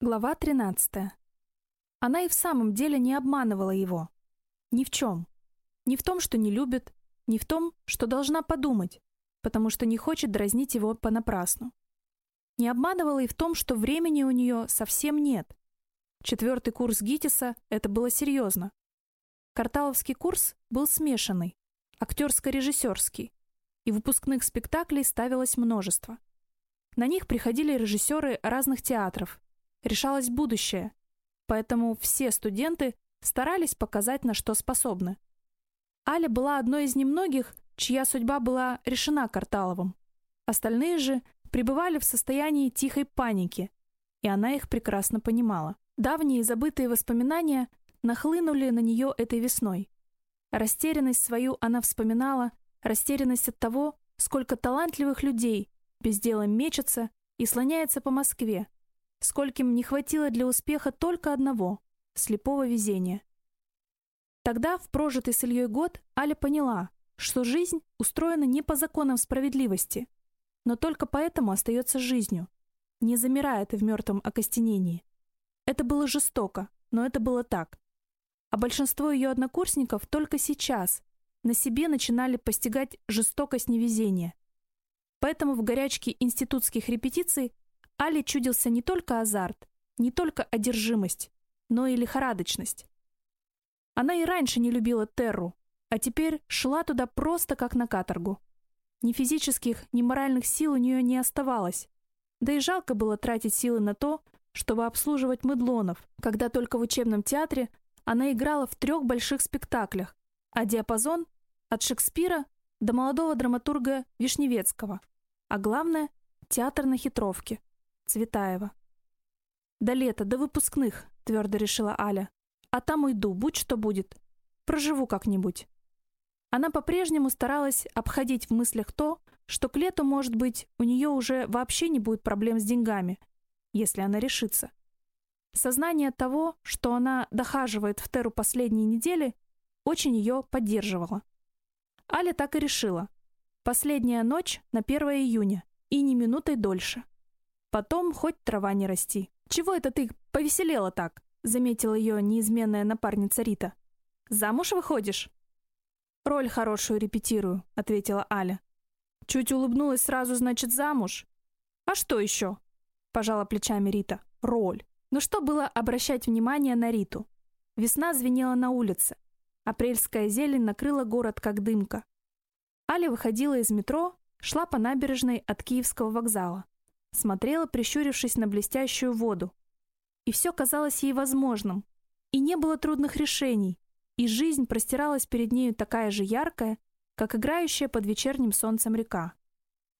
Глава 13. Она и в самом деле не обманывала его. Ни в чем. Ни в том, что не любит, ни в том, что должна подумать, потому что не хочет дразнить его понапрасну. Не обманывала и в том, что времени у нее совсем нет. Четвертый курс ГИТИСа — это было серьезно. Карталовский курс был смешанный, актерско-режиссерский, и выпускных спектаклей ставилось множество. На них приходили режиссеры разных театров, решалось будущее, поэтому все студенты старались показать, на что способны. Аля была одной из немногих, чья судьба была решена Карталовым. Остальные же пребывали в состоянии тихой паники, и она их прекрасно понимала. Давние забытые воспоминания нахлынули на нее этой весной. Растерянность свою она вспоминала, растерянность от того, сколько талантливых людей без дела мечется и слоняется по Москве, скольким не хватило для успеха только одного — слепого везения. Тогда, в прожитый с Ильей год, Аля поняла, что жизнь устроена не по законам справедливости, но только поэтому остается жизнью, не замирает в мертвом окостенении. Это было жестоко, но это было так. А большинство ее однокурсников только сейчас на себе начинали постигать жестокость невезения. Поэтому в горячке институтских репетиций Али чудился не только азарт, не только одержимость, но и лихорадочность. Она и раньше не любила Терру, а теперь шла туда просто как на каторгу. Ни физических, ни моральных сил у нее не оставалось. Да и жалко было тратить силы на то, чтобы обслуживать мыдлонов, когда только в учебном театре она играла в трех больших спектаклях, а диапазон — от Шекспира до молодого драматурга Вишневецкого, а главное — театр на хитровке. Цветаева. «До лета, до выпускных», — твердо решила Аля. «А там уйду, будь что будет. Проживу как-нибудь». Она по-прежнему старалась обходить в мыслях то, что к лету, может быть, у нее уже вообще не будет проблем с деньгами, если она решится. Сознание того, что она дохаживает в Теру последние недели, очень ее поддерживало. Аля так и решила. Последняя ночь на 1 июня, и не минутой дольше. Потом хоть трава не расти. «Чего это ты повеселела так?» — заметила ее неизменная напарница Рита. «Замуж выходишь?» «Роль хорошую репетирую», — ответила Аля. Чуть улыбнулась сразу, значит, замуж? «А что еще?» — пожала плечами Рита. «Роль». Ну что было обращать внимание на Риту? Весна звенела на улице. Апрельская зелень накрыла город, как дымка. Аля выходила из метро, шла по набережной от Киевского вокзала смотрела, прищурившись на блестящую воду. И все казалось ей возможным. И не было трудных решений. И жизнь простиралась перед нею такая же яркая, как играющая под вечерним солнцем река.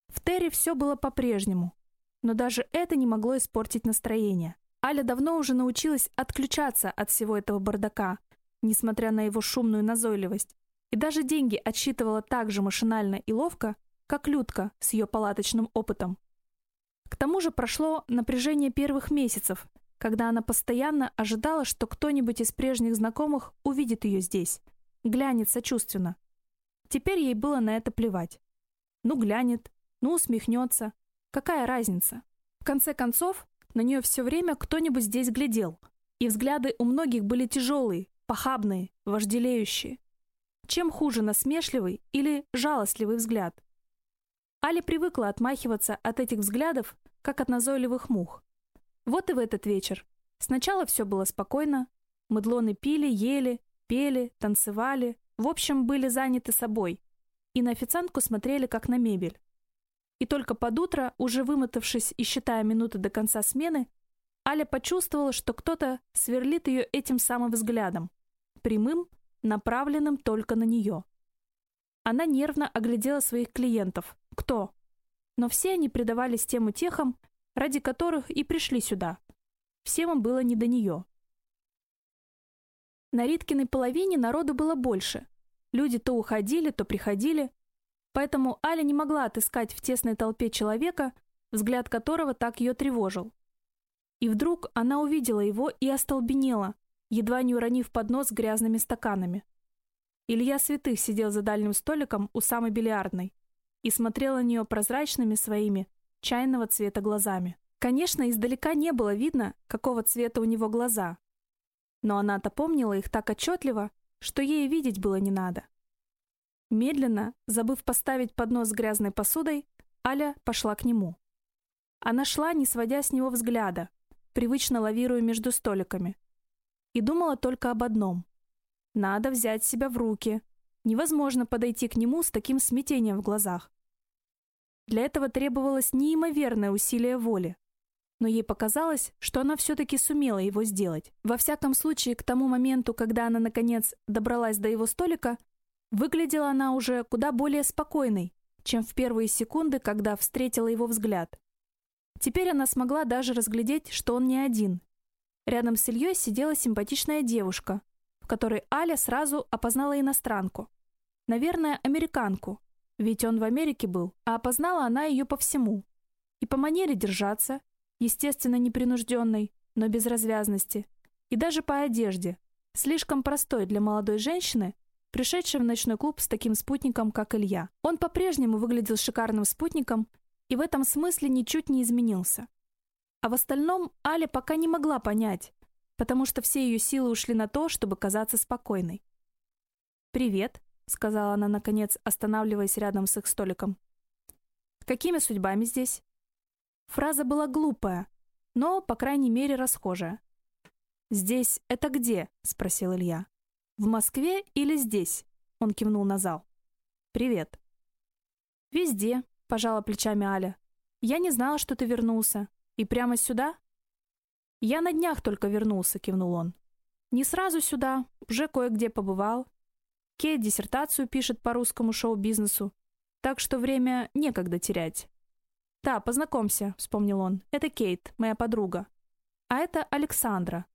В Терри все было по-прежнему. Но даже это не могло испортить настроение. Аля давно уже научилась отключаться от всего этого бардака, несмотря на его шумную назойливость, и даже деньги отсчитывала так же машинально и ловко, как Людка с ее палаточным опытом. К тому же прошло напряжение первых месяцев, когда она постоянно ожидала, что кто-нибудь из прежних знакомых увидит ее здесь, глянет сочувственно. Теперь ей было на это плевать. Ну глянет, ну усмехнется. Какая разница? В конце концов, на нее все время кто-нибудь здесь глядел. И взгляды у многих были тяжелые, похабные, вожделеющие. Чем хуже насмешливый или жалостливый взгляд? Али привыкла отмахиваться от этих взглядов, как от назойливых мух. Вот и в этот вечер. Сначала все было спокойно. Мыдлоны пили, ели, пели, танцевали. В общем, были заняты собой. И на официантку смотрели, как на мебель. И только под утро, уже вымотавшись и считая минуты до конца смены, Аля почувствовала, что кто-то сверлит ее этим самым взглядом, прямым, направленным только на нее. Она нервно оглядела своих клиентов. Кто? Но все они предавались тем утехам, ради которых и пришли сюда. Всем им было не до нее. На Риткиной половине народу было больше. Люди то уходили, то приходили. Поэтому Аля не могла отыскать в тесной толпе человека, взгляд которого так ее тревожил. И вдруг она увидела его и остолбенела, едва не уронив поднос грязными стаканами. Илья Святых сидел за дальним столиком у самой бильярдной и смотрел на нее прозрачными своими, чайного цвета глазами. Конечно, издалека не было видно, какого цвета у него глаза. Но она-то помнила их так отчетливо, что ей видеть было не надо. Медленно, забыв поставить поднос с грязной посудой, Аля пошла к нему. Она шла, не сводя с него взгляда, привычно лавируя между столиками. И думала только об одном. Надо взять себя в руки. Невозможно подойти к нему с таким смятением в глазах. Для этого требовалось неимоверное усилие воли. Но ей показалось, что она все-таки сумела его сделать. Во всяком случае, к тому моменту, когда она, наконец, добралась до его столика, выглядела она уже куда более спокойной, чем в первые секунды, когда встретила его взгляд. Теперь она смогла даже разглядеть, что он не один. Рядом с Ильей сидела симпатичная девушка, которой Аля сразу опознала иностранку. Наверное, американку, ведь он в Америке был, а опознала она ее по всему. И по манере держаться, естественно, непринужденной, но без развязности, и даже по одежде, слишком простой для молодой женщины, пришедшей в ночной клуб с таким спутником, как Илья. Он по-прежнему выглядел шикарным спутником и в этом смысле ничуть не изменился. А в остальном Аля пока не могла понять, потому что все ее силы ушли на то, чтобы казаться спокойной. «Привет», — сказала она, наконец, останавливаясь рядом с их столиком. «Какими судьбами здесь?» Фраза была глупая, но, по крайней мере, расхожая. «Здесь это где?» — спросил Илья. «В Москве или здесь?» — он кивнул на зал. «Привет». «Везде», пожала плечами Аля. Я не знала, что ты вернулся. И прямо сюда? Я на днях только вернулся, кивнул он. Не сразу сюда, уже кое-где побывал. Кейт диссертацию пишет по русскому шоу-бизнесу, так что время некогда терять. «Да, познакомься», — вспомнил он. «Это Кейт, моя подруга. А это Александра».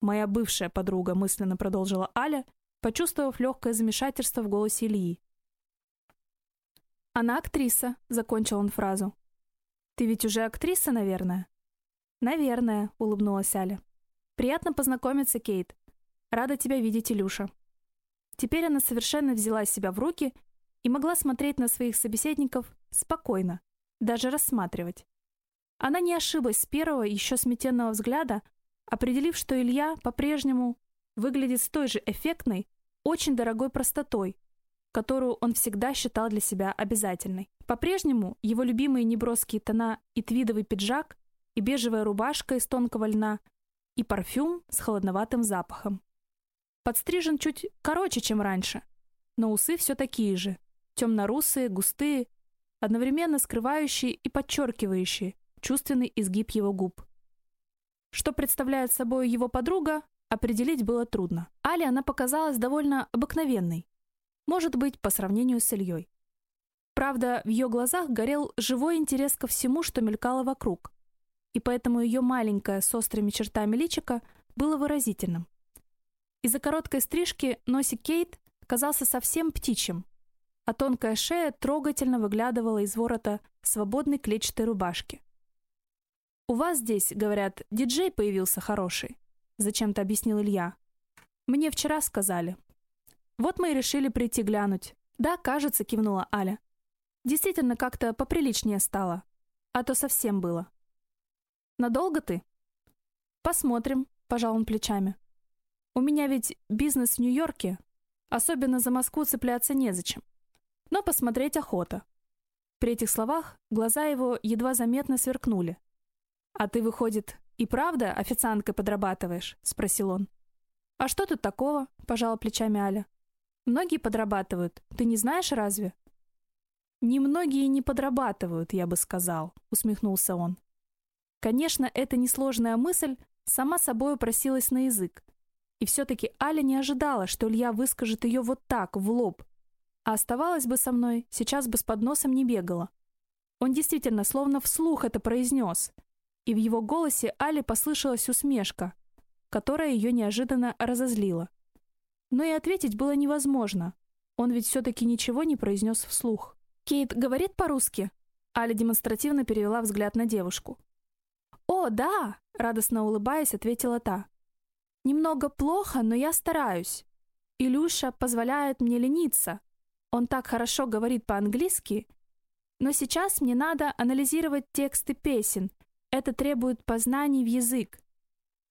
«Моя бывшая подруга», — мысленно продолжила Аля, почувствовав легкое замешательство в голосе Ильи. «Она актриса», — закончил он фразу. «Ты ведь уже актриса, наверное?» «Наверное», — улыбнулась Аля. «Приятно познакомиться, Кейт. Рада тебя видеть, Илюша». Теперь она совершенно взяла себя в руки и могла смотреть на своих собеседников спокойно, даже рассматривать. Она не ошиблась с первого, еще сметенного взгляда, определив, что Илья по-прежнему выглядит с той же эффектной, очень дорогой простотой, которую он всегда считал для себя обязательной. По-прежнему его любимые неброские тона и твидовый пиджак, и бежевая рубашка из тонкого льна, и парфюм с холодноватым запахом. Подстрижен чуть короче, чем раньше, но усы все такие же, темно-русые, густые, одновременно скрывающие и подчеркивающие чувственный изгиб его губ. Что представляет собой его подруга, определить было трудно. Але она показалась довольно обыкновенной, может быть, по сравнению с Ильей. Правда, в ее глазах горел живой интерес ко всему, что мелькало вокруг, и поэтому ее маленькое с острыми чертами личико было выразительным. Из-за короткой стрижки носик Кейт казался совсем птичьим, а тонкая шея трогательно выглядывала из ворота свободной клетчатой рубашки. «У вас здесь, говорят, диджей появился хороший», — зачем-то объяснил Илья. «Мне вчера сказали. Вот мы и решили прийти глянуть. Да, кажется, кивнула Аля. Действительно, как-то поприличнее стало. А то совсем было. Надолго ты? Посмотрим, пожал он плечами. У меня ведь бизнес в Нью-Йорке. Особенно за Москву цепляться незачем. Но посмотреть охота. При этих словах глаза его едва заметно сверкнули. «А ты, выходит, и правда официанткой подрабатываешь?» — спросил он. «А что тут такого?» — пожала плечами Аля. Многие подрабатывают. Ты не знаешь разве? Немногие не подрабатывают, я бы сказал, усмехнулся он. Конечно, эта несложная мысль сама собой просилась на язык. И все-таки Аля не ожидала, что Илья выскажет ее вот так, в лоб. А оставалась бы со мной, сейчас бы с подносом не бегала. Он действительно словно вслух это произнес. И в его голосе Али послышалась усмешка, которая ее неожиданно разозлила. Но и ответить было невозможно. Он ведь все-таки ничего не произнес вслух. «Кейт говорит по-русски?» Аля демонстративно перевела взгляд на девушку. «О, да!» — радостно улыбаясь, ответила та. «Немного плохо, но я стараюсь. Илюша позволяет мне лениться. Он так хорошо говорит по-английски. Но сейчас мне надо анализировать тексты песен. Это требует познаний в язык.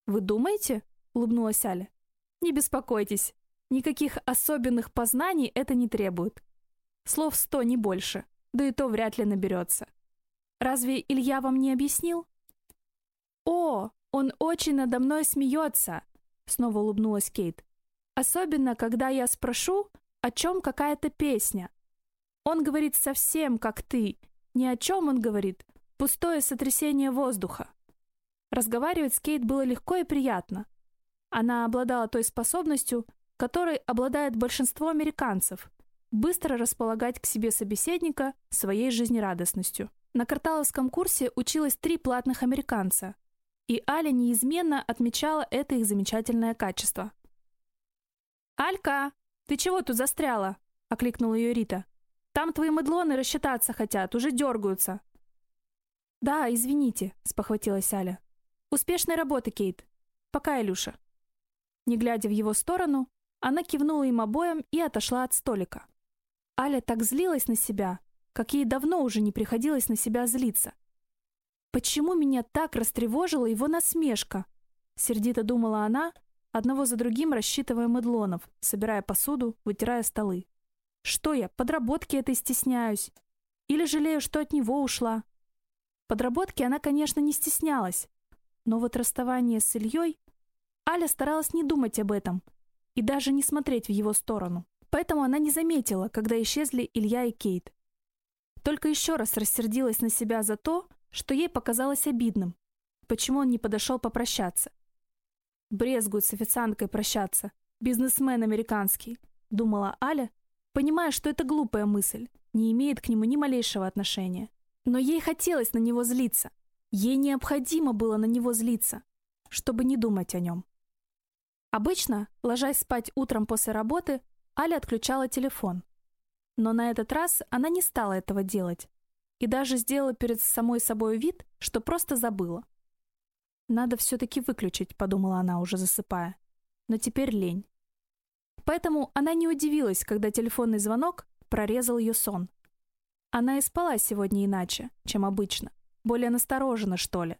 «Вы думаете?» — улыбнулась Аля. «Не беспокойтесь. Никаких особенных познаний это не требует. Слов сто, не больше. Да и то вряд ли наберется. Разве Илья вам не объяснил?» «О, он очень надо мной смеется!» Снова улыбнулась Кейт. «Особенно, когда я спрошу, о чем какая-то песня. Он говорит совсем как ты. Ни о чем он говорит. Пустое сотрясение воздуха. Разговаривать с Кейт было легко и приятно. Она обладала той способностью, которой обладает большинство американцев – быстро располагать к себе собеседника своей жизнерадостностью. На карталовском курсе училось три платных американца, и Аля неизменно отмечала это их замечательное качество. «Алька, ты чего тут застряла?» – окликнула ее Рита. «Там твои мыдлоны рассчитаться хотят, уже дергаются». «Да, извините», — спохватилась Аля. «Успешной работы, Кейт. Пока, Илюша». Не глядя в его сторону, она кивнула им обоим и отошла от столика. Аля так злилась на себя, как ей давно уже не приходилось на себя злиться. «Почему меня так растревожила его насмешка?» Сердито думала она, одного за другим рассчитывая медлонов, собирая посуду, вытирая столы. «Что я, подработки этой стесняюсь? Или жалею, что от него ушла?» Подработки она, конечно, не стеснялась, но вот расставание с Ильей Аля старалась не думать об этом и даже не смотреть в его сторону. Поэтому она не заметила, когда исчезли Илья и Кейт. Только еще раз рассердилась на себя за то, что ей показалось обидным. Почему он не подошел попрощаться? Брезгует с официанткой прощаться. Бизнесмен американский, думала Аля, понимая, что это глупая мысль, не имеет к нему ни малейшего отношения. Но ей хотелось на него злиться. Ей необходимо было на него злиться, чтобы не думать о нем. Обычно, ложась спать утром после работы, Аля отключала телефон. Но на этот раз она не стала этого делать и даже сделала перед самой собой вид, что просто забыла. «Надо все-таки выключить», — подумала она, уже засыпая. Но теперь лень. Поэтому она не удивилась, когда телефонный звонок прорезал ее сон. Она и спала сегодня иначе, чем обычно. Более настороженно, что ли.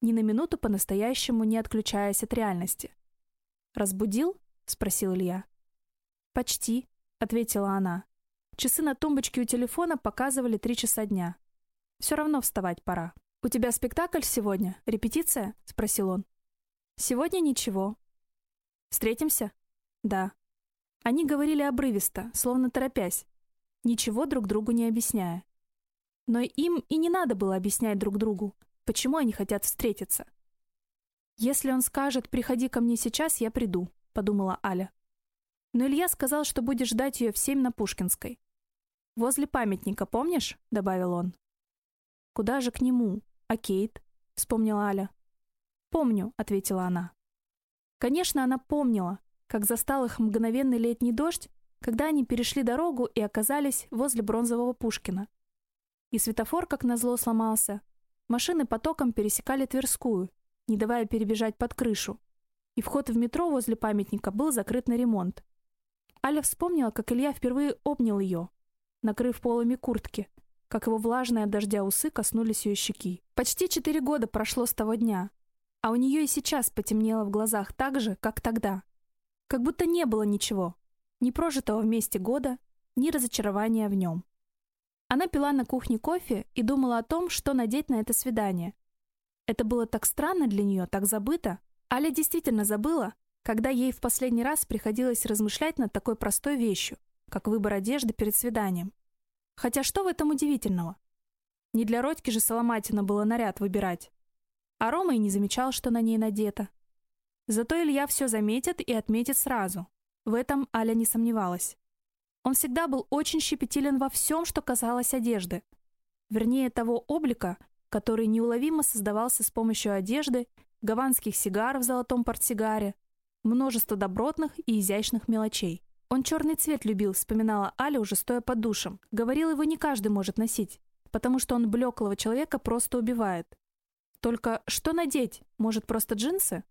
Ни на минуту по-настоящему не отключаясь от реальности. «Разбудил?» — спросил Илья. «Почти», — ответила она. Часы на тумбочке у телефона показывали три часа дня. «Все равно вставать пора». «У тебя спектакль сегодня? Репетиция?» — спросил он. «Сегодня ничего». «Встретимся?» «Да». Они говорили обрывисто, словно торопясь, ничего друг другу не объясняя. Но им и не надо было объяснять друг другу, почему они хотят встретиться. «Если он скажет, приходи ко мне сейчас, я приду», — подумала Аля. Но Илья сказал, что будет ждать ее в семь на Пушкинской. «Возле памятника, помнишь?» — добавил он. «Куда же к нему? А Кейт?» — вспомнила Аля. «Помню», — ответила она. Конечно, она помнила, как застал их мгновенный летний дождь когда они перешли дорогу и оказались возле бронзового Пушкина. И светофор, как назло, сломался. Машины потоком пересекали Тверскую, не давая перебежать под крышу. И вход в метро возле памятника был закрыт на ремонт. Аля вспомнила, как Илья впервые обнял ее, накрыв полами куртки, как его влажные от дождя усы коснулись ее щеки. Почти четыре года прошло с того дня, а у нее и сейчас потемнело в глазах так же, как тогда. Как будто не было ничего, ни прожитого вместе года, ни разочарования в нем. Она пила на кухне кофе и думала о том, что надеть на это свидание. Это было так странно для нее, так забыто. Аля действительно забыла, когда ей в последний раз приходилось размышлять над такой простой вещью, как выбор одежды перед свиданием. Хотя что в этом удивительного? Не для Родьки же Соломатина было наряд выбирать. А Рома и не замечал, что на ней надето. Зато Илья все заметит и отметит сразу. В этом Аля не сомневалась. Он всегда был очень щепетилен во всем, что касалось одежды. Вернее, того облика, который неуловимо создавался с помощью одежды, гаванских сигар в золотом портсигаре, множество добротных и изящных мелочей. Он черный цвет любил, вспоминала Аля, уже стоя под душем. Говорил, его не каждый может носить, потому что он блеклого человека просто убивает. Только что надеть? Может, просто джинсы?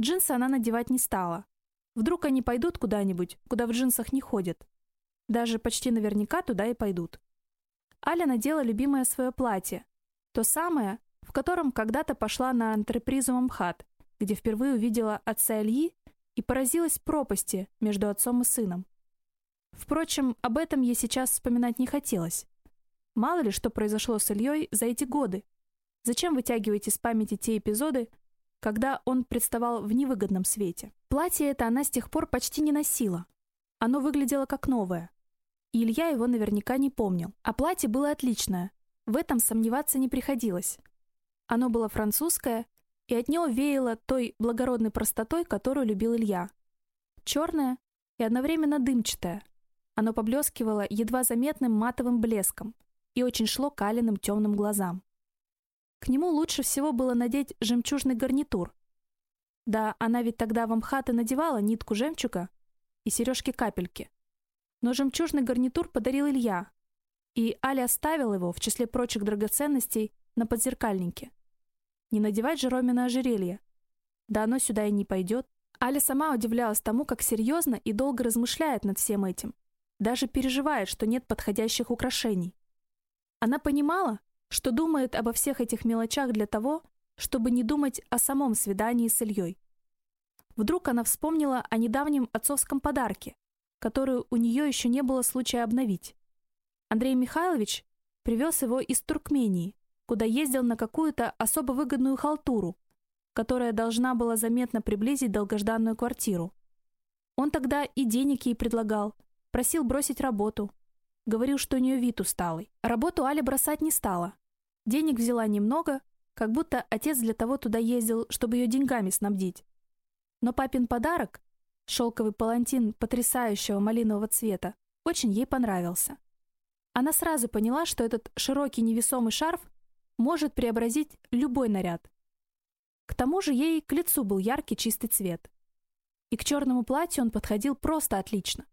Джинсы она надевать не стала. Вдруг они пойдут куда-нибудь, куда в джинсах не ходят. Даже почти наверняка туда и пойдут. Аля надела любимое свое платье. То самое, в котором когда-то пошла на антрепризу МХАТ, где впервые увидела отца Ильи и поразилась пропасти между отцом и сыном. Впрочем, об этом ей сейчас вспоминать не хотелось. Мало ли, что произошло с Ильей за эти годы. Зачем вытягивать из памяти те эпизоды, когда он представал в невыгодном свете? Платье это она с тех пор почти не носила. Оно выглядело как новое. И Илья его наверняка не помнил. А платье было отличное. В этом сомневаться не приходилось. Оно было французское, и от него веяло той благородной простотой, которую любил Илья. Черное и одновременно дымчатое. Оно поблескивало едва заметным матовым блеском и очень шло к Алиным темным глазам. К нему лучше всего было надеть жемчужный гарнитур. Да, она ведь тогда в Амхаты надевала нитку жемчуга и сережки-капельки. Но жемчужный гарнитур подарил Илья, и Аля оставила его в числе прочих драгоценностей на подзеркальнике. Не надевать же Ромина ожерелье. Да оно сюда и не пойдет. Аля сама удивлялась тому, как серьезно и долго размышляет над всем этим. Даже переживает, что нет подходящих украшений. Она понимала, что думает обо всех этих мелочах для того, чтобы не думать о самом свидании с Ильей. Вдруг она вспомнила о недавнем отцовском подарке, который у нее еще не было случая обновить. Андрей Михайлович привез его из Туркмении, куда ездил на какую-то особо выгодную халтуру, которая должна была заметно приблизить долгожданную квартиру. Он тогда и денег ей предлагал, просил бросить работу. Говорил, что у нее вид усталый. Работу Аля бросать не стала. Денег взяла немного, как будто отец для того туда ездил, чтобы ее деньгами снабдить. Но папин подарок, шелковый палантин потрясающего малинового цвета, очень ей понравился. Она сразу поняла, что этот широкий невесомый шарф может преобразить любой наряд. К тому же ей к лицу был яркий чистый цвет. И к черному платью он подходил просто отлично.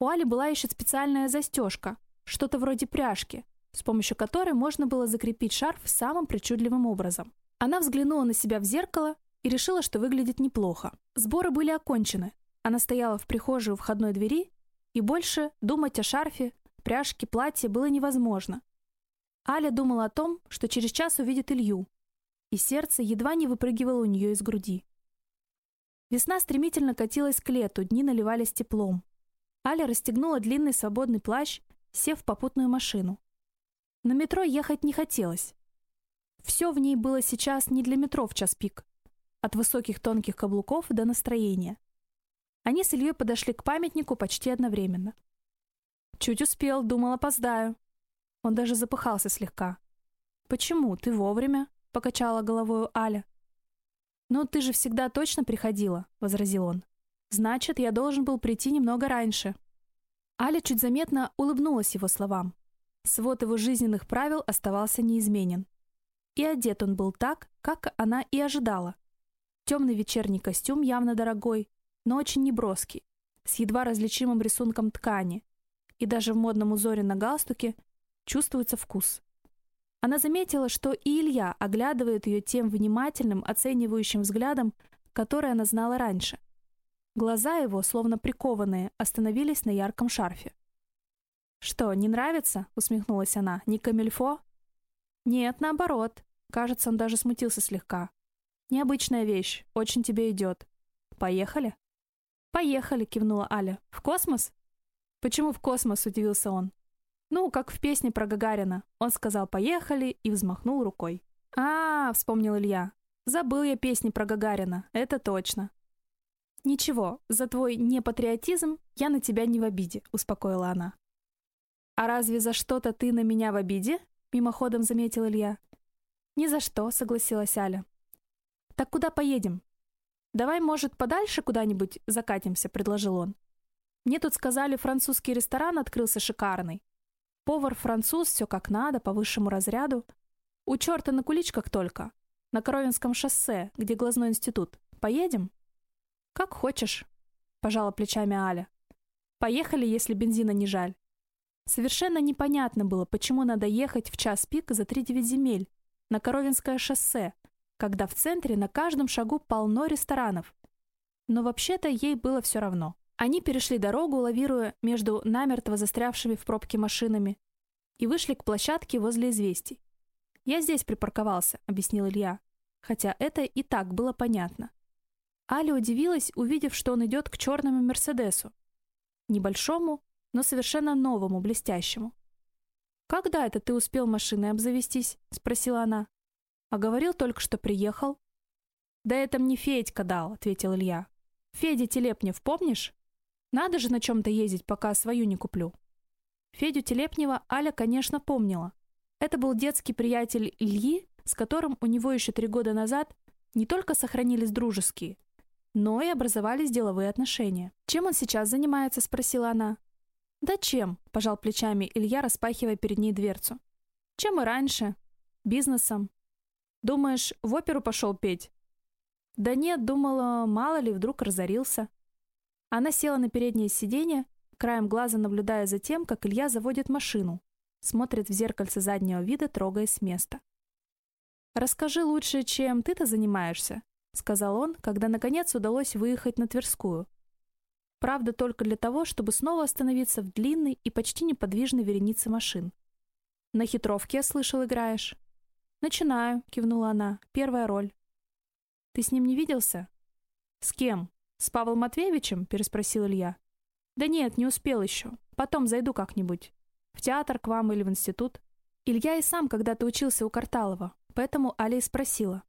У Али была еще специальная застежка, что-то вроде пряжки, с помощью которой можно было закрепить шарф самым причудливым образом. Она взглянула на себя в зеркало и решила, что выглядит неплохо. Сборы были окончены. Она стояла в прихожей у входной двери, и больше думать о шарфе, пряжке, платье было невозможно. Аля думала о том, что через час увидит Илью, и сердце едва не выпрыгивало у нее из груди. Весна стремительно катилась к лету, дни наливались теплом. Аля расстегнула длинный свободный плащ, сев в попутную машину. На метро ехать не хотелось. Все в ней было сейчас не для метро в час пик. От высоких тонких каблуков до настроения. Они с Ильей подошли к памятнику почти одновременно. Чуть успел, думал, опоздаю. Он даже запыхался слегка. «Почему? Ты вовремя?» — покачала головой Аля. «Ну, ты же всегда точно приходила», — возразил он. «Значит, я должен был прийти немного раньше». Аля чуть заметно улыбнулась его словам. Свод его жизненных правил оставался неизменен. И одет он был так, как она и ожидала. Темный вечерний костюм явно дорогой, но очень неброский, с едва различимым рисунком ткани, и даже в модном узоре на галстуке Чувствуется вкус. Она заметила, что и Илья оглядывает ее тем внимательным, оценивающим взглядом, который она знала раньше. Глаза его, словно прикованные, остановились на ярком шарфе. «Что, не нравится?» — усмехнулась она. «Не камельфо?» «Нет, наоборот. Кажется, он даже смутился слегка. Необычная вещь, очень тебе идет. Поехали?» «Поехали», — кивнула Аля. «В космос?» «Почему в космос?» — удивился он. Ну, как в песне про Гагарина. Он сказал «поехали» и взмахнул рукой. «А, вспомнил Илья. Забыл я песни про Гагарина, это точно. «Ничего, за твой непатриотизм я на тебя не в обиде», — успокоила она. «А разве за что-то ты на меня в обиде?» — мимоходом заметил Илья. «Ни за что», — согласилась Аля. «Так куда поедем?» «Давай, может, подальше куда-нибудь закатимся», — предложил он. «Мне тут сказали, французский ресторан открылся шикарный. Повар-француз, все как надо, по высшему разряду. У черта на куличках только. На Коровинском шоссе, где глазной институт. Поедем? Как хочешь, пожала плечами Аля. Поехали, если бензина не жаль. Совершенно непонятно было, почему надо ехать в час пик за 3-9 земель на Коровинское шоссе, когда в центре на каждом шагу полно ресторанов. Но вообще-то ей было все равно. Они перешли дорогу, лавируя между намертво застрявшими в пробке машинами, и вышли к площадке возле известий. «Я здесь припарковался», — объяснил Илья. Хотя это и так было понятно. Аля удивилась, увидев, что он идет к черному Мерседесу. Небольшому, но совершенно новому, блестящему. «Когда это ты успел машиной обзавестись?» — спросила она. «А говорил только, что приехал». «Да это мне Федька дал», — ответил Илья. «Федя Телепнев, помнишь? Надо же на чем-то ездить, пока свою не куплю». Федю Телепнева Аля, конечно, помнила. Это был детский приятель Ильи, с которым у него еще три года назад не только сохранились дружеские, но и образовались деловые отношения. «Чем он сейчас занимается?» – спросила она. «Да чем?» – пожал плечами Илья, распахивая перед ней дверцу. «Чем и раньше. Бизнесом. Думаешь, в оперу пошел петь?» «Да нет, думала, мало ли, вдруг разорился». Она села на переднее сиденье, краем глаза наблюдая за тем, как Илья заводит машину, смотрит в зеркальце заднего вида, трогаясь с места. «Расскажи лучше, чем ты-то занимаешься», — сказал он, когда наконец удалось выехать на Тверскую. Правда, только для того, чтобы снова остановиться в длинной и почти неподвижной веренице машин. «На хитровке, я слышал, играешь?» «Начинаю», — кивнула она. «Первая роль». «Ты с ним не виделся?» «С кем? С Павлом Матвеевичем?» — переспросил Илья. «Да нет, не успел еще. Потом зайду как-нибудь. В театр к вам или в институт». Илья и сам когда-то учился у Карталова, Поэтому Али спросила.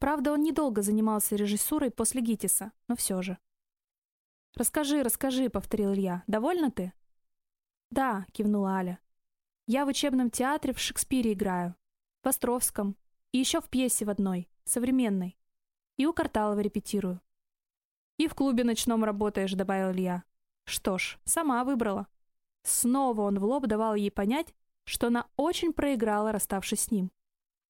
Правда, он недолго занимался режиссурой после ГИТИСа, но все же. «Расскажи, расскажи», — повторил Илья. «Довольна ты?» «Да», — кивнула Аля. «Я в учебном театре в Шекспире играю. В Островском. И еще в пьесе в одной, современной. И у Карталова репетирую». «И в клубе ночном работаешь», — добавил Илья. «Что ж, сама выбрала». Снова он в лоб давал ей понять, что она очень проиграла, расставшись с ним.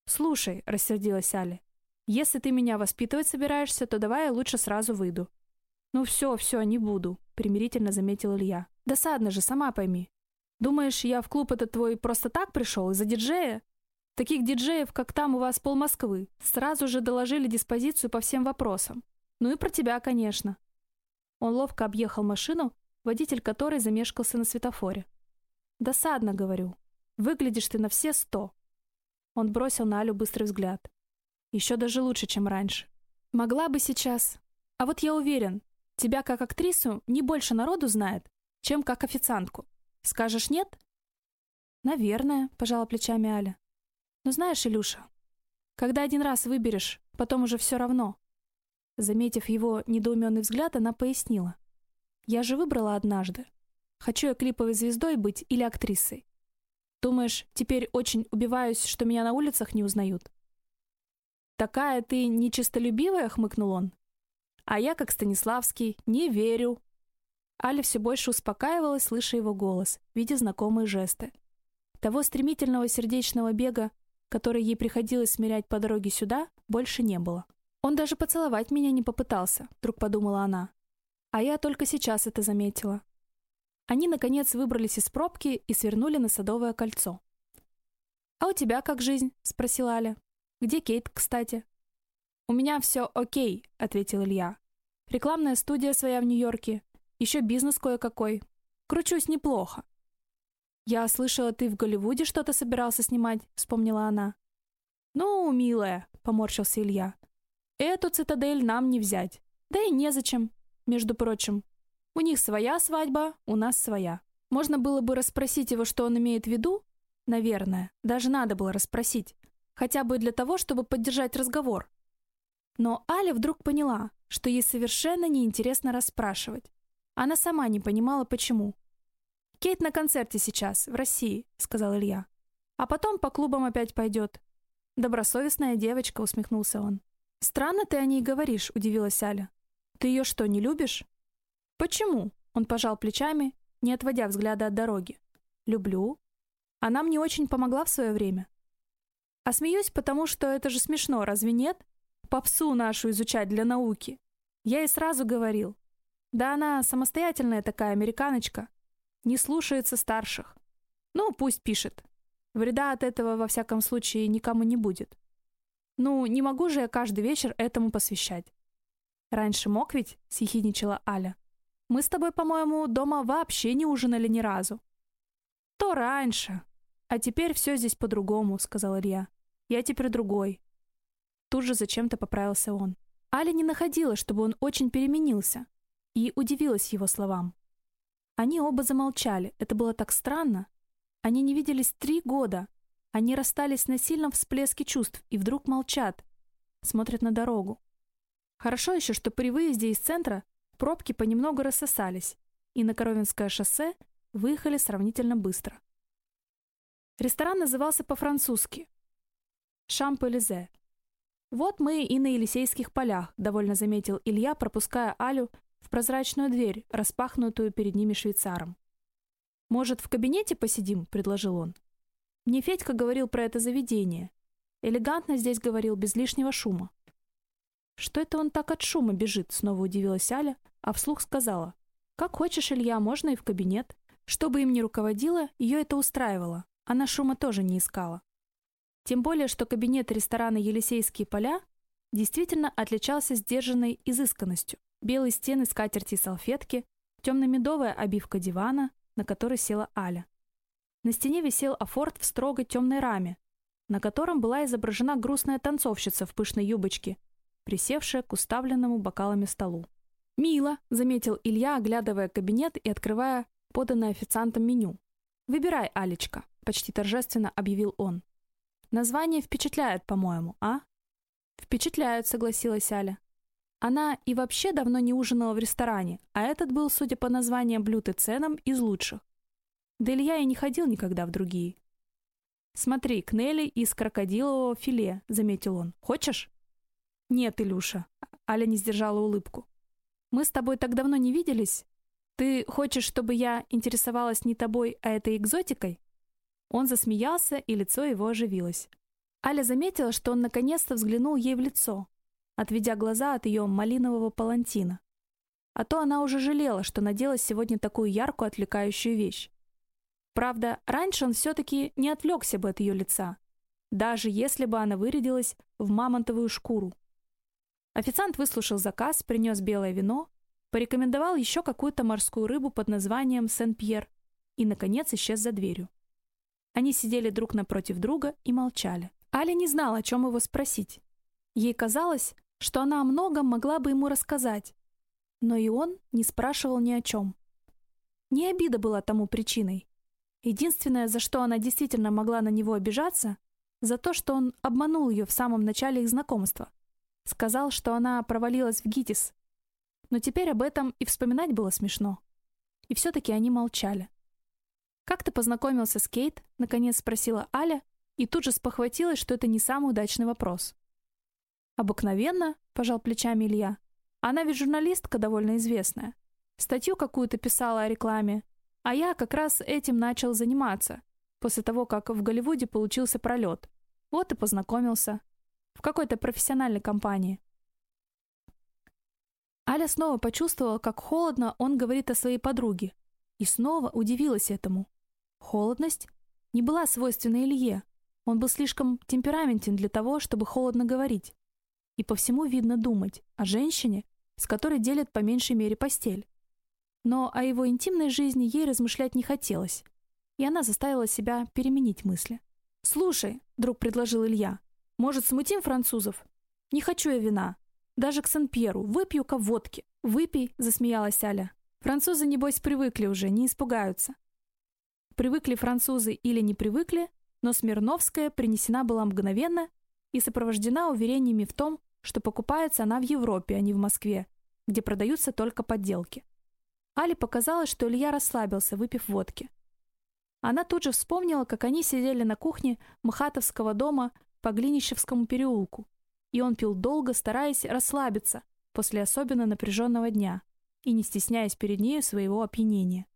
«Слушай», — рассердилась Али, — «если ты меня воспитывать собираешься, то давай я лучше сразу выйду». «Ну все, все, не буду», — примирительно заметил Илья. «Досадно же, сама пойми. Думаешь, я в клуб этот твой просто так пришел, из-за диджея? Таких диджеев, как там у вас пол Москвы, сразу же доложили диспозицию по всем вопросам. Ну и про тебя, конечно». Он ловко объехал машину, водитель которой замешкался на светофоре. «Досадно, говорю. Выглядишь ты на все сто. Он бросил на Алю быстрый взгляд. Еще даже лучше, чем раньше. Могла бы сейчас. А вот я уверен, тебя как актрису не больше народу знает, чем как официантку. Скажешь нет? Наверное, пожала плечами Аля. Но знаешь, Илюша, когда один раз выберешь, потом уже все равно. Заметив его недоуменный взгляд, она пояснила. Я же выбрала однажды. Хочу я клиповой звездой быть или актрисой. Думаешь, теперь очень убиваюсь, что меня на улицах не узнают? Такая ты нечистолюбивая, хмыкнул он. А я, как Станиславский, не верю. Аля все больше успокаивалась, слыша его голос, видя знакомые жесты. Того стремительного сердечного бега, который ей приходилось смирять по дороге сюда, больше не было. Он даже поцеловать меня не попытался, вдруг подумала она. А я только сейчас это заметила. Они, наконец, выбрались из пробки и свернули на Садовое кольцо. «А у тебя как жизнь?» — спросила Аля. «Где Кейт, кстати?» «У меня все окей», — ответил Илья. «Рекламная студия своя в Нью-Йорке. Еще бизнес кое-какой. Кручусь неплохо». «Я слышала, ты в Голливуде что-то собирался снимать», — вспомнила она. «Ну, милая», — поморщился Илья. «Эту цитадель нам не взять. Да и незачем, между прочим. У них своя свадьба, у нас своя. Можно было бы расспросить его, что он имеет в виду? Наверное, даже надо было расспросить. Хотя бы для того, чтобы поддержать разговор. Но Аля вдруг поняла, что ей совершенно неинтересно расспрашивать. Она сама не понимала, почему. «Кейт на концерте сейчас, в России», — сказал Илья. «А потом по клубам опять пойдет». «Добросовестная девочка», — усмехнулся он. «Странно ты о ней говоришь», — удивилась Аля. «Ты ее что, не любишь?» «Почему?» — он пожал плечами, не отводя взгляда от дороги. «Люблю. Она мне очень помогла в свое время. А смеюсь, потому что это же смешно, разве нет? Попсу нашу изучать для науки. Я ей сразу говорил. Да она самостоятельная такая американочка. Не слушается старших. Ну, пусть пишет. Вреда от этого, во всяком случае, никому не будет. Ну, не могу же я каждый вечер этому посвящать. Раньше мог ведь, съехидничала Аля. Мы с тобой, по-моему, дома вообще не ужинали ни разу. То раньше. А теперь все здесь по-другому, сказал Илья. Я теперь другой». Тут же зачем-то поправился он. Аля не находила, чтобы он очень переменился, и удивилась его словам. Они оба замолчали, это было так странно. Они не виделись три года, они расстались на сильном всплеске чувств и вдруг молчат, смотрят на дорогу. Хорошо еще, что при выезде из центра пробки понемногу рассосались, и на Коровинское шоссе выехали сравнительно быстро. Ресторан назывался по-французски «Шамп-Элизе». «Вот мы и на Елисейских полях», — довольно заметил Илья, пропуская Алю в прозрачную дверь, распахнутую перед ними швейцаром. «Может, в кабинете посидим?» — предложил он. Мне Федька говорил про это заведение. Элегантно здесь говорил, без лишнего шума. Что это он так от шума бежит? Снова удивилась Аля, а вслух сказала. Как хочешь, Илья, можно и в кабинет. Чтобы им не руководило, ее это устраивало. Она шума тоже не искала. Тем более, что кабинет ресторана «Елисейские поля» действительно отличался сдержанной изысканностью. Белые стены, скатерти и салфетки, темно-медовая обивка дивана, на который села Аля. На стене висел афорт в строгой темной раме, на котором была изображена грустная танцовщица в пышной юбочке, присевшая к уставленному бокалами столу. «Мило», — заметил Илья, оглядывая кабинет и открывая поданное официантом меню. «Выбирай, Алечка», — почти торжественно объявил он. «Название впечатляет, по-моему, а?» «Впечатляют», — согласилась Аля. Она и вообще давно не ужинала в ресторане, а этот был, судя по названиям блюд и ценам, из лучших. Да Илья и не ходил никогда в другие. «Смотри, кнели из крокодилового филе», — заметил он. «Хочешь?» «Нет, Илюша». Аля не сдержала улыбку. «Мы с тобой так давно не виделись. Ты хочешь, чтобы я интересовалась не тобой, а этой экзотикой?» Он засмеялся, и лицо его оживилось. Аля заметила, что он наконец-то взглянул ей в лицо, отведя глаза от ее малинового палантина. А то она уже жалела, что надела сегодня такую яркую отвлекающую вещь. Правда, раньше он все-таки не отвлекся бы от ее лица, даже если бы она вырядилась в мамонтовую шкуру. Официант выслушал заказ, принес белое вино, порекомендовал еще какую-то морскую рыбу под названием Сен-Пьер и, наконец, исчез за дверью. Они сидели друг напротив друга и молчали. Аля не знала, о чем его спросить. Ей казалось, что она о многом могла бы ему рассказать, но и он не спрашивал ни о чем. Не обида была тому причиной. Единственное, за что она действительно могла на него обижаться, за то, что он обманул ее в самом начале их знакомства. Сказал, что она провалилась в ГИТИС. Но теперь об этом и вспоминать было смешно. И все-таки они молчали. «Как ты познакомился с Кейт?» — наконец спросила Аля, и тут же спохватилась, что это не самый удачный вопрос. «Обыкновенно», — пожал плечами Илья. «Она ведь журналистка довольно известная. Статью какую-то писала о рекламе, а я как раз этим начал заниматься, после того, как в Голливуде получился пролет. Вот и познакомился. В какой-то профессиональной компании. Аля снова почувствовала, как холодно он говорит о своей подруге. И снова удивилась этому. Холодность не была свойственна Илье. Он был слишком темпераментен для того, чтобы холодно говорить. И по всему видно думать о женщине, с которой делят по меньшей мере постель. Но о его интимной жизни ей размышлять не хотелось, и она заставила себя переменить мысли. «Слушай», — вдруг предложил Илья, — «может, смутим французов? Не хочу я вина. Даже к Сен-Пьеру. Выпью-ка водки». «Выпей», — засмеялась Аля. «Французы, небось, привыкли уже, не испугаются». Привыкли французы или не привыкли, но Смирновская принесена была мгновенно и сопровождена уверениями в том, что покупается она в Европе, а не в Москве, где продаются только подделки. Али показалось, что Илья расслабился, выпив водки. Она тут же вспомнила, как они сидели на кухне Махатовского дома по Глинищевскому переулку, и он пил долго, стараясь расслабиться после особенно напряженного дня и не стесняясь перед нею своего опьянения.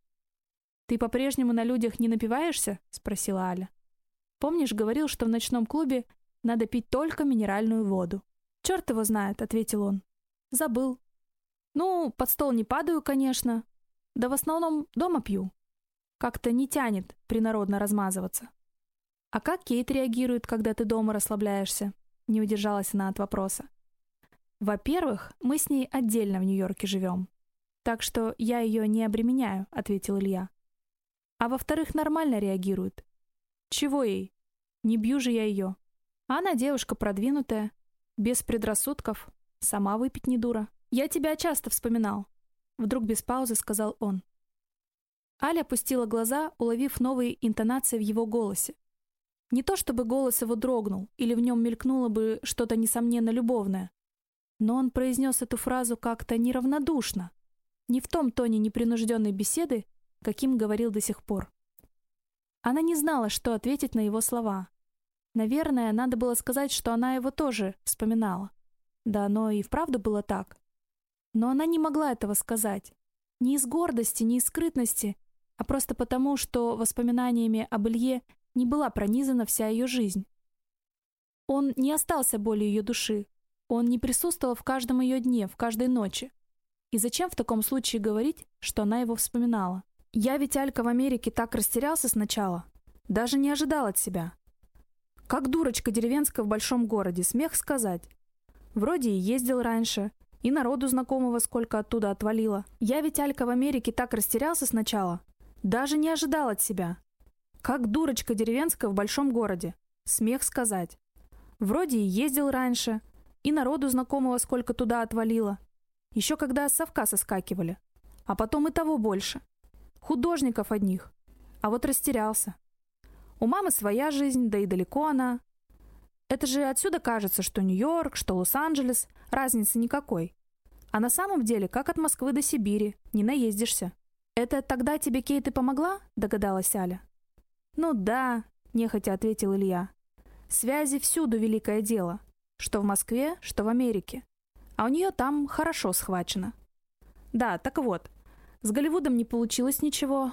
«Ты по-прежнему на людях не напиваешься?» — спросила Аля. «Помнишь, говорил, что в ночном клубе надо пить только минеральную воду?» «Черт его знает», — ответил он. «Забыл». «Ну, под стол не падаю, конечно, да в основном дома пью. Как-то не тянет принародно размазываться. А как Кейт реагирует, когда ты дома расслабляешься? Не удержалась она от вопроса. Во-первых, мы с ней отдельно в Нью-Йорке живем. Так что я ее не обременяю, ответил Илья. А во-вторых, нормально реагирует. Чего ей? Не бью же я ее. Она девушка продвинутая, без предрассудков, сама выпить не дура. Я тебя часто вспоминал. Вдруг без паузы сказал он. Аля опустила глаза, уловив новые интонации в его голосе. Не то чтобы голос его дрогнул, или в нем мелькнуло бы что-то несомненно любовное, но он произнес эту фразу как-то неравнодушно, не в том тоне непринужденной беседы, каким говорил до сих пор. Она не знала, что ответить на его слова. Наверное, надо было сказать, что она его тоже вспоминала. Да оно и вправду было так. Но она не могла этого сказать. Ни из гордости, ни из скрытности, а просто потому, что воспоминаниями об Илье не была пронизана вся ее жизнь. Он не остался болью ее души, он не присутствовал в каждом ее дне, в каждой ночи. И зачем в таком случае говорить, что она его вспоминала? Я ведь, Алька, в Америке так растерялся сначала. Даже не ожидал от себя. Как дурочка деревенская в большом городе, смех сказать. Вроде и ездил раньше, и народу знакомого сколько оттуда отвалило. Я ведь, Алька, в Америке так растерялся сначала. Даже не ожидал от себя. Как дурочка деревенская в большом городе. Смех сказать. Вроде и ездил раньше, и народу знакомого сколько туда отвалило. Еще когда с совка соскакивали. А потом и того больше. Художников одних. А вот растерялся. У мамы своя жизнь, да и далеко она. Это же отсюда кажется, что Нью-Йорк, что Лос-Анджелес, разницы никакой. А на самом деле, как от Москвы до Сибири, не наездишься. «Это тогда тебе Кейт и помогла?» – догадалась Аля. «Ну да», – нехотя ответил Илья. «Связи всюду великое дело. Что в Москве, что в Америке. А у нее там хорошо схвачено. Да, так вот, с Голливудом не получилось ничего.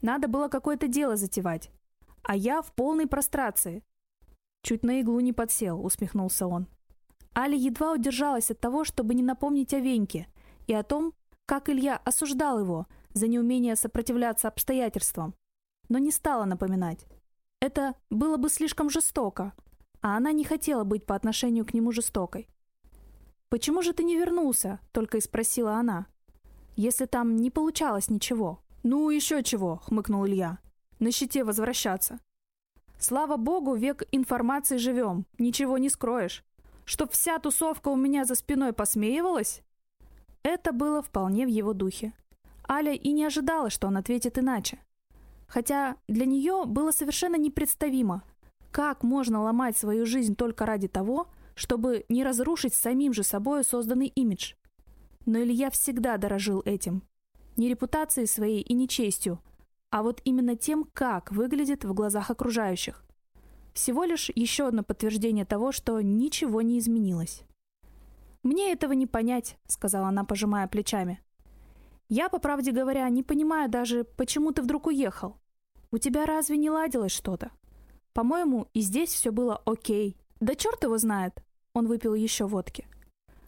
Надо было какое-то дело затевать. А я в полной прострации. Чуть на иглу не подсел, усмехнулся он. Аля едва удержалась от того, чтобы не напомнить о Веньке и о том, как Илья осуждал его за неумение сопротивляться обстоятельствам, но не стала напоминать. Это было бы слишком жестоко, а она не хотела быть по отношению к нему жестокой. «Почему же ты не вернулся?» — только и спросила она. «Если там не получалось ничего». «Ну, еще чего», — хмыкнул Илья. «На щите возвращаться». «Слава богу, век информации живем, ничего не скроешь. Чтоб вся тусовка у меня за спиной посмеивалась?» Это было вполне в его духе. Аля и не ожидала, что он ответит иначе. Хотя для нее было совершенно непредставимо, как можно ломать свою жизнь только ради того, чтобы не разрушить самим же собой созданный имидж? Но Илья всегда дорожил этим. Не репутацией своей и не честью, а вот именно тем, как выглядит в глазах окружающих. Всего лишь еще одно подтверждение того, что ничего не изменилось. «Мне этого не понять», — сказала она, пожимая плечами. «Я, по правде говоря, не понимаю даже, почему ты вдруг уехал. У тебя разве не ладилось что-то?» По-моему, и здесь все было окей. Да черт его знает. Он выпил еще водки.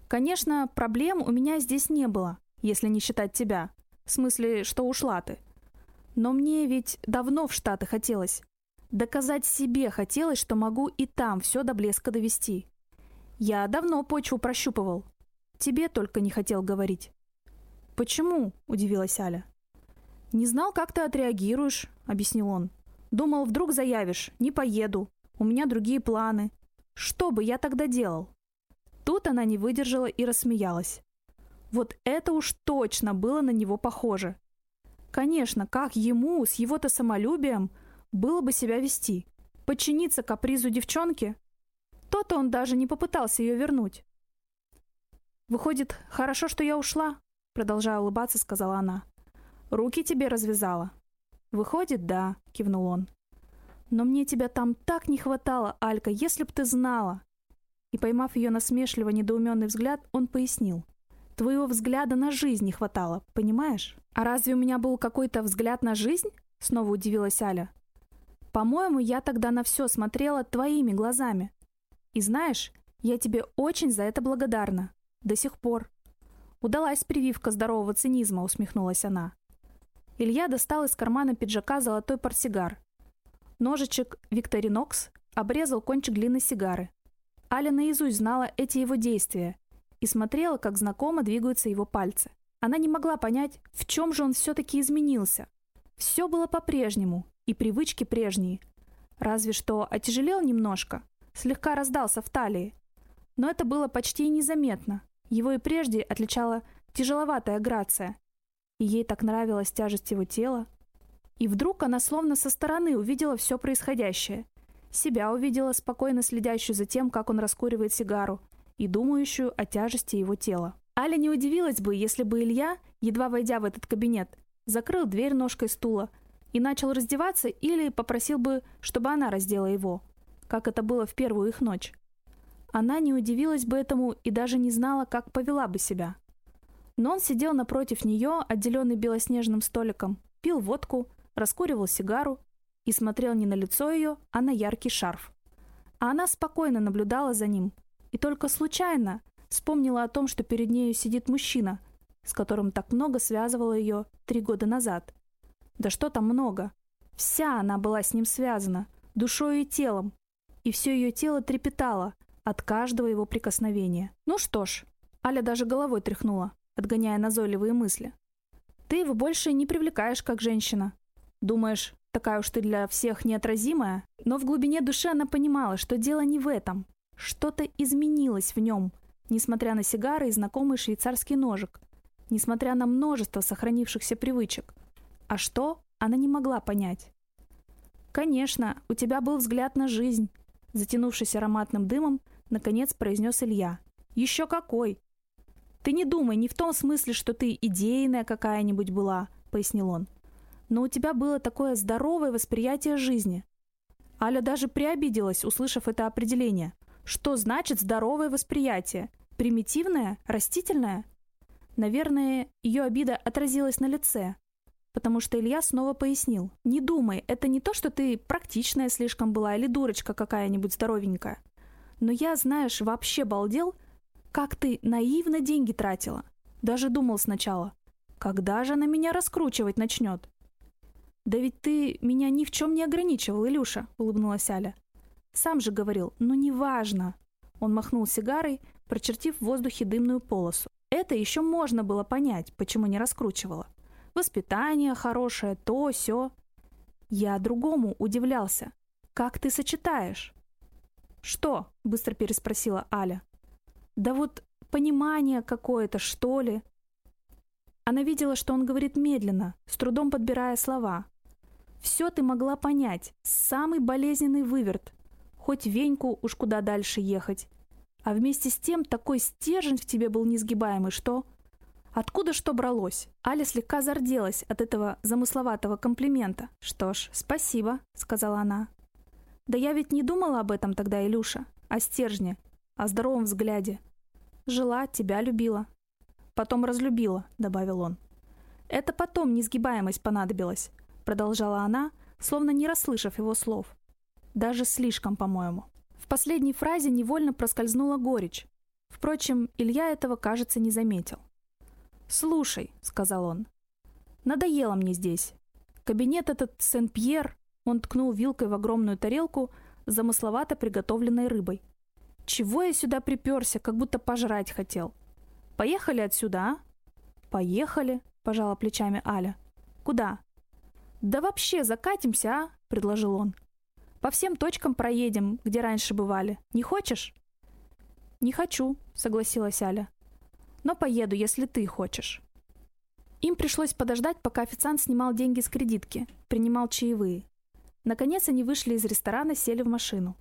Конечно, проблем у меня здесь не было, если не считать тебя. В смысле, что ушла ты. Но мне ведь давно в Штаты хотелось. Доказать себе хотелось, что могу и там все до блеска довести. Я давно почву прощупывал. Тебе только не хотел говорить. «Почему?» – удивилась Аля. «Не знал, как ты отреагируешь», – объяснил он. Думал, вдруг заявишь, не поеду, у меня другие планы. Что бы я тогда делал? Тут она не выдержала и рассмеялась. Вот это уж точно было на него похоже. Конечно, как ему, с его-то самолюбием, было бы себя вести? Подчиниться капризу девчонки? То-то он даже не попытался ее вернуть. «Выходит, хорошо, что я ушла?» Продолжая улыбаться, сказала она. «Руки тебе развязала. «Выходит, да», — кивнул он. «Но мне тебя там так не хватало, Алька, если б ты знала!» И поймав ее насмешливо недоуменный взгляд, он пояснил. «Твоего взгляда на жизнь не хватало, понимаешь?» «А разве у меня был какой-то взгляд на жизнь?» Снова удивилась Аля. «По-моему, я тогда на все смотрела твоими глазами. И знаешь, я тебе очень за это благодарна. До сих пор». «Удалась прививка здорового цинизма», усмехнулась она. Илья достал из кармана пиджака золотой портсигар. Ножичек Викторинокс обрезал кончик длинной сигары. Аля наизусть знала эти его действия и смотрела, как знакомо двигаются его пальцы. Она не могла понять, в чем же он все-таки изменился. Все было по-прежнему, и привычки прежние. Разве что отяжелел немножко, слегка раздался в талии. Но это было почти незаметно. Его и прежде отличала тяжеловатая грация. И ей так нравилась тяжесть его тела. И вдруг она словно со стороны увидела все происходящее. Себя увидела, спокойно следящую за тем, как он раскуривает сигару, и думающую о тяжести его тела. Аля не удивилась бы, если бы Илья, едва войдя в этот кабинет, закрыл дверь ножкой стула и начал раздеваться или попросил бы, чтобы она раздела его, как это было в первую их ночь. Она не удивилась бы этому и даже не знала, как повела бы себя. Но он сидел напротив нее, отделенный белоснежным столиком, пил водку, раскуривал сигару и смотрел не на лицо ее, а на яркий шарф. А она спокойно наблюдала за ним и только случайно вспомнила о том, что перед нею сидит мужчина, с которым так много связывало ее три года назад. Да что там много. Вся она была с ним связана, душой и телом, и все ее тело трепетало от каждого его прикосновения. Ну что ж, Аля даже головой тряхнула, отгоняя назойливые мысли. Ты его больше не привлекаешь как женщина. Думаешь, такая уж ты для всех неотразимая? Но в глубине души она понимала, что дело не в этом. Что-то изменилось в нем, несмотря на сигары и знакомый швейцарский ножик, несмотря на множество сохранившихся привычек – а что, она не могла понять. «Конечно, у тебя был взгляд на жизнь», затянувшись ароматным дымом, наконец произнес Илья. «Еще какой!» «Ты не думай, не в том смысле, что ты идейная какая-нибудь была», пояснил он. «Но у тебя было такое здоровое восприятие жизни». Аля даже приобиделась, услышав это определение. Что значит здоровое восприятие? Примитивное? Растительное? Наверное, ее обида отразилась на лице потому что Илья снова пояснил. «Не думай, это не то, что ты практичная слишком была или дурочка какая-нибудь здоровенькая. Но я, знаешь, вообще балдел, как ты наивно деньги тратила. Даже думал сначала, когда же она меня раскручивать начнет?» «Да ведь ты меня ни в чем не ограничивал, Илюша», — улыбнулась Аля. «Сам же говорил, ну неважно». Он махнул сигарой, прочертив в воздухе дымную полосу. Это еще можно было понять, почему не раскручивала воспитание хорошее, то, все. Я другому удивлялся. Как ты сочетаешь? Что? Быстро переспросила Аля. Да вот понимание какое-то, что ли. Она видела, что он говорит медленно, с трудом подбирая слова. Все ты могла понять, самый болезненный выверт. Хоть веньку уж куда дальше ехать. А вместе с тем такой стержень в тебе был несгибаемый, что... Откуда что бралось? Аля слегка зарделась от этого замысловатого комплимента. «Что ж, спасибо», — сказала она. «Да я ведь не думала об этом тогда, Илюша. О стержне, о здоровом взгляде. Жила, тебя любила. Потом разлюбила», — добавил он. «Это потом несгибаемость понадобилась», — продолжала она, словно не расслышав его слов. «Даже слишком, по-моему». В последней фразе невольно проскользнула горечь. Впрочем, Илья этого, кажется, не заметил. «Слушай», — сказал он, — «надоело мне здесь. Кабинет этот Сен-Пьер», — он ткнул вилкой в огромную тарелку замысловато приготовленной рыбой. «Чего я сюда приперся, как будто пожрать хотел? Поехали отсюда, а?» «Поехали», — пожала плечами Аля. «Куда?» «Да вообще закатимся, а?» — предложил он. «По всем точкам проедем, где раньше бывали. Не хочешь?» «Не хочу», — согласилась Аля но поеду, если ты хочешь». Им пришлось подождать, пока официант снимал деньги с кредитки, принимал чаевые. Наконец они вышли из ресторана, сели в машину.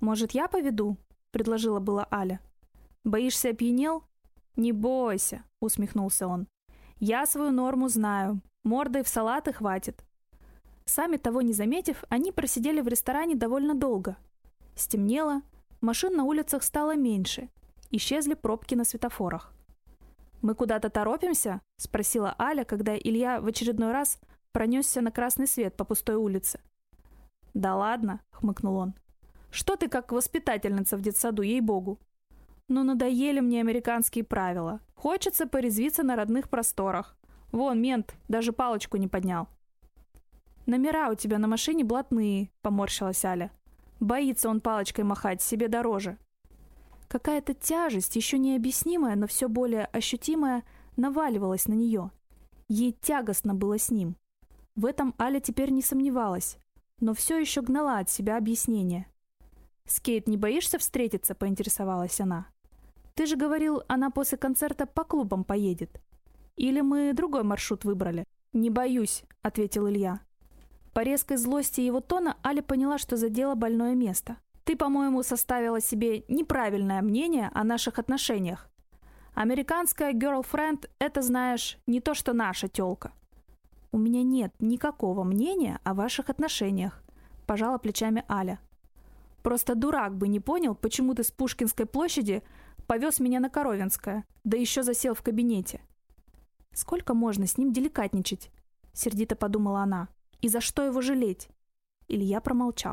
«Может, я поведу?» — предложила была Аля. «Боишься, опьянел?» «Не бойся», — усмехнулся он. «Я свою норму знаю. Мордой в салаты хватит». Сами того не заметив, они просидели в ресторане довольно долго. Стемнело, машин на улицах стало меньше, исчезли пробки на светофорах. «Мы куда-то торопимся?» — спросила Аля, когда Илья в очередной раз пронесся на красный свет по пустой улице. «Да ладно», — хмыкнул он. «Что ты как воспитательница в детсаду, ей-богу?» «Ну надоели мне американские правила. Хочется порезвиться на родных просторах. Вон, мент, даже палочку не поднял». «Номера у тебя на машине блатные», — поморщилась Аля. «Боится он палочкой махать, себе дороже». Какая-то тяжесть, еще необъяснимая, но все более ощутимая, наваливалась на нее. Ей тягостно было с ним. В этом Аля теперь не сомневалась, но все еще гнала от себя объяснение. «С Кейт не боишься встретиться?» — поинтересовалась она. «Ты же говорил, она после концерта по клубам поедет. Или мы другой маршрут выбрали?» «Не боюсь», — ответил Илья. По резкой злости его тона Аля поняла, что задела больное место. «Ты, по-моему, составила себе неправильное мнение о наших отношениях. Американская girlfriend — это, знаешь, не то, что наша тёлка». «У меня нет никакого мнения о ваших отношениях», — пожала плечами Аля. «Просто дурак бы не понял, почему ты с Пушкинской площади повез меня на Коровинское, да еще засел в кабинете». «Сколько можно с ним деликатничать?» — сердито подумала она. «И за что его жалеть?» Илья промолчал.